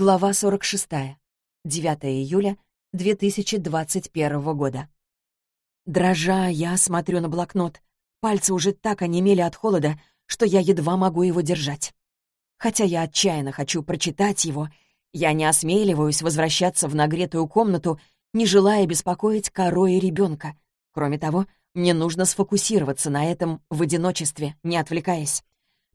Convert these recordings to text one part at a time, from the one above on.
Глава 46. 9 июля 2021 года. Дрожа, я смотрю на блокнот. Пальцы уже так онемели от холода, что я едва могу его держать. Хотя я отчаянно хочу прочитать его, я не осмеливаюсь возвращаться в нагретую комнату, не желая беспокоить кору и ребенка. Кроме того, мне нужно сфокусироваться на этом в одиночестве, не отвлекаясь.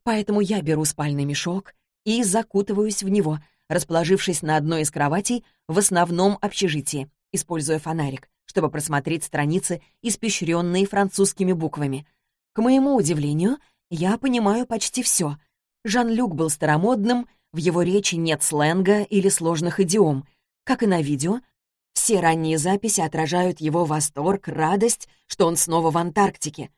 Поэтому я беру спальный мешок и закутываюсь в него — расположившись на одной из кроватей в основном общежитии, используя фонарик, чтобы просмотреть страницы, испещренные французскими буквами. К моему удивлению, я понимаю почти все. Жан-Люк был старомодным, в его речи нет сленга или сложных идиом. Как и на видео, все ранние записи отражают его восторг, радость, что он снова в Антарктике.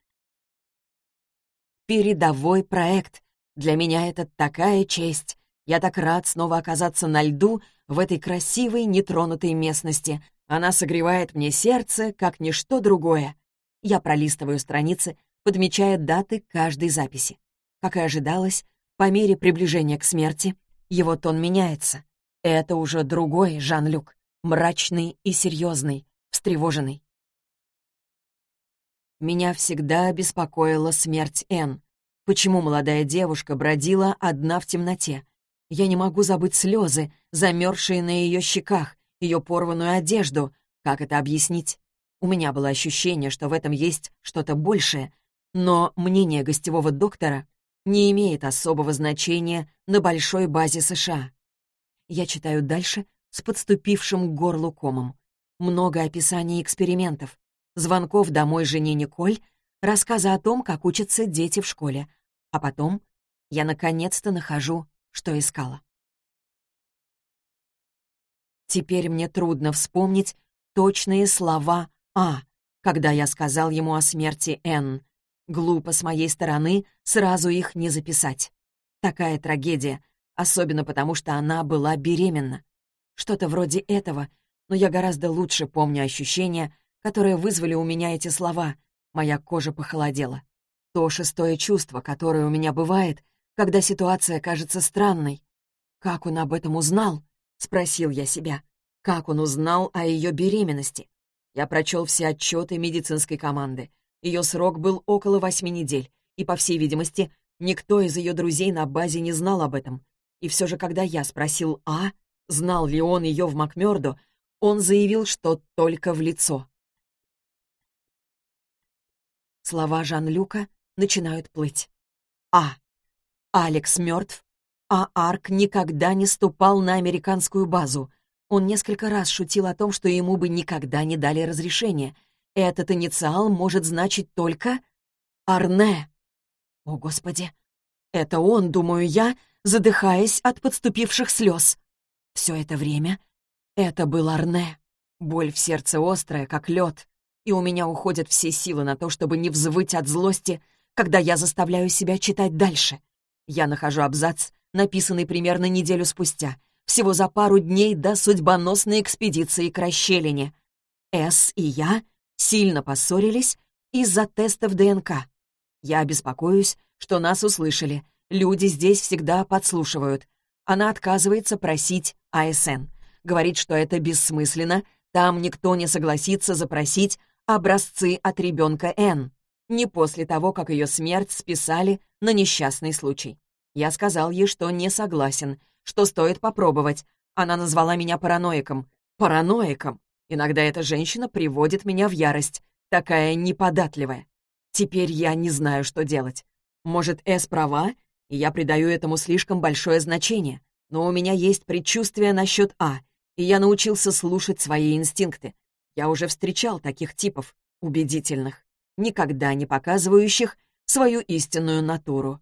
Передовой проект. Для меня это такая честь. Я так рад снова оказаться на льду в этой красивой, нетронутой местности. Она согревает мне сердце, как ничто другое. Я пролистываю страницы, подмечая даты каждой записи. Как и ожидалось, по мере приближения к смерти его тон меняется. Это уже другой Жан-Люк, мрачный и серьезный, встревоженный. Меня всегда беспокоила смерть Энн. Почему молодая девушка бродила одна в темноте? Я не могу забыть слезы, замерзшие на ее щеках, ее порванную одежду. Как это объяснить? У меня было ощущение, что в этом есть что-то большее, но мнение гостевого доктора не имеет особого значения на большой базе США. Я читаю дальше с подступившим к горлу комом. Много описаний экспериментов, звонков домой жене Николь, рассказы о том, как учатся дети в школе. А потом я наконец-то нахожу что искала. Теперь мне трудно вспомнить точные слова «А», когда я сказал ему о смерти Н. Глупо с моей стороны сразу их не записать. Такая трагедия, особенно потому, что она была беременна. Что-то вроде этого, но я гораздо лучше помню ощущения, которые вызвали у меня эти слова. Моя кожа похолодела. То шестое чувство, которое у меня бывает, когда ситуация кажется странной. «Как он об этом узнал?» — спросил я себя. «Как он узнал о ее беременности?» Я прочел все отчеты медицинской команды. Ее срок был около восьми недель, и, по всей видимости, никто из ее друзей на базе не знал об этом. И все же, когда я спросил А, знал ли он ее в Макмёрдо, он заявил, что только в лицо. Слова Жан-Люка начинают плыть. А. Алекс мертв, а Арк никогда не ступал на американскую базу. Он несколько раз шутил о том, что ему бы никогда не дали разрешения. Этот инициал может значить только Арне. О, Господи! Это он, думаю я, задыхаясь от подступивших слез. Все это время это был Арне. Боль в сердце острая, как лед, и у меня уходят все силы на то, чтобы не взвыть от злости, когда я заставляю себя читать дальше. Я нахожу абзац, написанный примерно неделю спустя, всего за пару дней до судьбоносной экспедиции к расщелине. С и я сильно поссорились из-за тестов ДНК. Я беспокоюсь, что нас услышали. Люди здесь всегда подслушивают. Она отказывается просить АСН. Говорит, что это бессмысленно, там никто не согласится запросить образцы от ребенка Н. Не после того, как ее смерть списали на несчастный случай. Я сказал ей, что не согласен, что стоит попробовать. Она назвала меня параноиком. Параноиком! Иногда эта женщина приводит меня в ярость. Такая неподатливая. Теперь я не знаю, что делать. Может, Эс права, и я придаю этому слишком большое значение. Но у меня есть предчувствие насчет А, и я научился слушать свои инстинкты. Я уже встречал таких типов, убедительных, никогда не показывающих свою истинную натуру.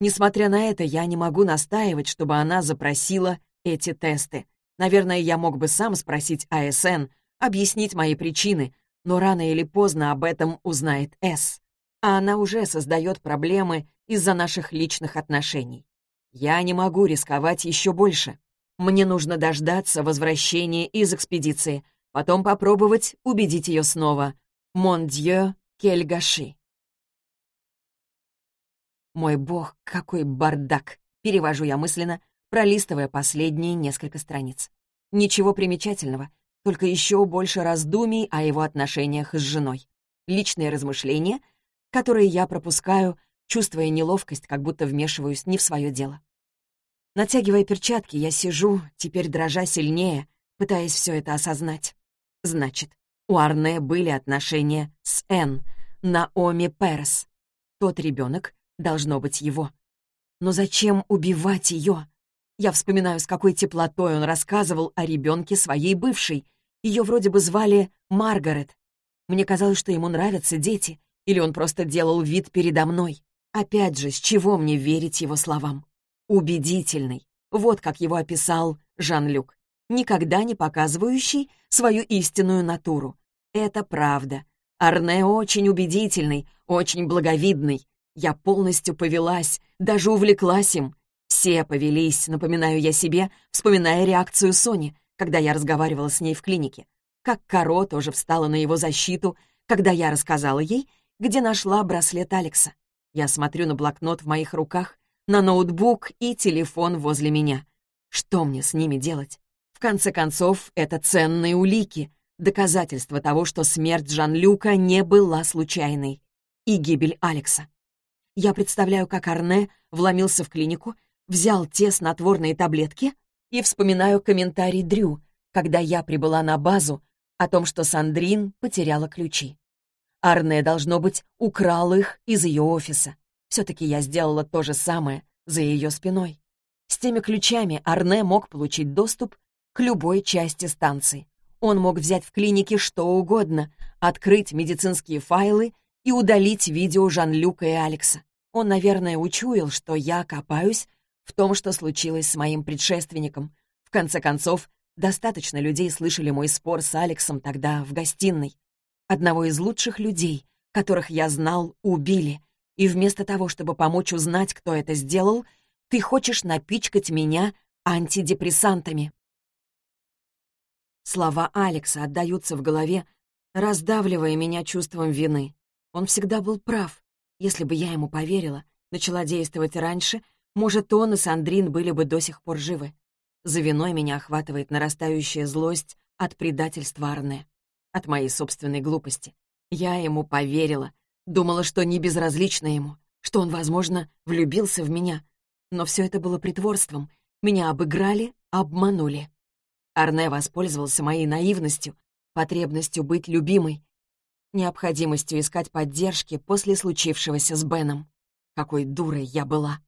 Несмотря на это, я не могу настаивать, чтобы она запросила эти тесты. Наверное, я мог бы сам спросить АСН, объяснить мои причины, но рано или поздно об этом узнает С. А она уже создает проблемы из-за наших личных отношений. Я не могу рисковать еще больше. Мне нужно дождаться возвращения из экспедиции, потом попробовать убедить ее снова. Мон Дьё Кельгаши. Мой бог, какой бардак! Перевожу я мысленно, пролистывая последние несколько страниц. Ничего примечательного, только еще больше раздумий о его отношениях с женой. Личные размышления, которые я пропускаю, чувствуя неловкость, как будто вмешиваюсь не в свое дело. Натягивая перчатки, я сижу, теперь дрожа сильнее, пытаясь все это осознать. Значит, у Арне были отношения с Энн, Наоми Перес. Тот ребенок должно быть его. Но зачем убивать ее? Я вспоминаю, с какой теплотой он рассказывал о ребенке своей бывшей. Ее вроде бы звали Маргарет. Мне казалось, что ему нравятся дети, или он просто делал вид передо мной. Опять же, с чего мне верить его словам? Убедительный. Вот как его описал Жан-Люк. Никогда не показывающий свою истинную натуру. Это правда. Арне очень убедительный, очень благовидный. Я полностью повелась, даже увлеклась им. Все повелись, напоминаю я себе, вспоминая реакцию Сони, когда я разговаривала с ней в клинике. Как Каро тоже встала на его защиту, когда я рассказала ей, где нашла браслет Алекса. Я смотрю на блокнот в моих руках, на ноутбук и телефон возле меня. Что мне с ними делать? В конце концов, это ценные улики, доказательство того, что смерть Жан-Люка не была случайной, и гибель Алекса. Я представляю, как Арне вломился в клинику, взял те снотворные таблетки и вспоминаю комментарий Дрю, когда я прибыла на базу, о том, что Сандрин потеряла ключи. Арне, должно быть, украл их из ее офиса. Все-таки я сделала то же самое за ее спиной. С теми ключами Арне мог получить доступ к любой части станции. Он мог взять в клинике что угодно, открыть медицинские файлы и удалить видео Жан-Люка и Алекса. Он, наверное, учуял, что я копаюсь в том, что случилось с моим предшественником. В конце концов, достаточно людей слышали мой спор с Алексом тогда в гостиной. Одного из лучших людей, которых я знал, убили. И вместо того, чтобы помочь узнать, кто это сделал, ты хочешь напичкать меня антидепрессантами. Слова Алекса отдаются в голове, раздавливая меня чувством вины. Он всегда был прав. Если бы я ему поверила, начала действовать раньше, может, он и Сандрин были бы до сих пор живы. За виной меня охватывает нарастающая злость от предательства Арне от моей собственной глупости. Я ему поверила, думала, что не безразлично ему, что он, возможно, влюбился в меня. Но все это было притворством. Меня обыграли, обманули. Арне воспользовался моей наивностью, потребностью быть любимой, необходимостью искать поддержки после случившегося с Беном. Какой дурой я была.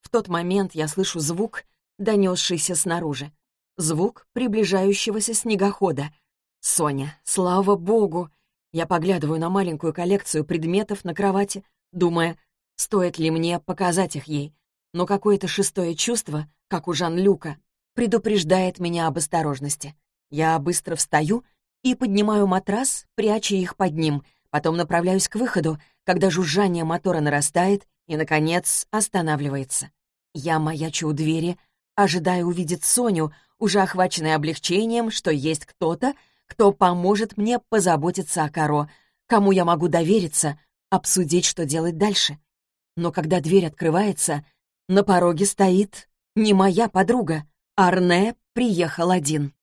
В тот момент я слышу звук, донесшийся снаружи. Звук приближающегося снегохода — Соня, слава богу! Я поглядываю на маленькую коллекцию предметов на кровати, думая, стоит ли мне показать их ей. Но какое-то шестое чувство, как у Жан-Люка, предупреждает меня об осторожности. Я быстро встаю и поднимаю матрас, пряча их под ним, потом направляюсь к выходу, когда жужжание мотора нарастает и, наконец, останавливается. Я маячу у двери, ожидая увидеть Соню, уже охваченной облегчением, что есть кто-то, кто поможет мне позаботиться о Каро, кому я могу довериться, обсудить, что делать дальше. Но когда дверь открывается, на пороге стоит не моя подруга. Арне приехал один.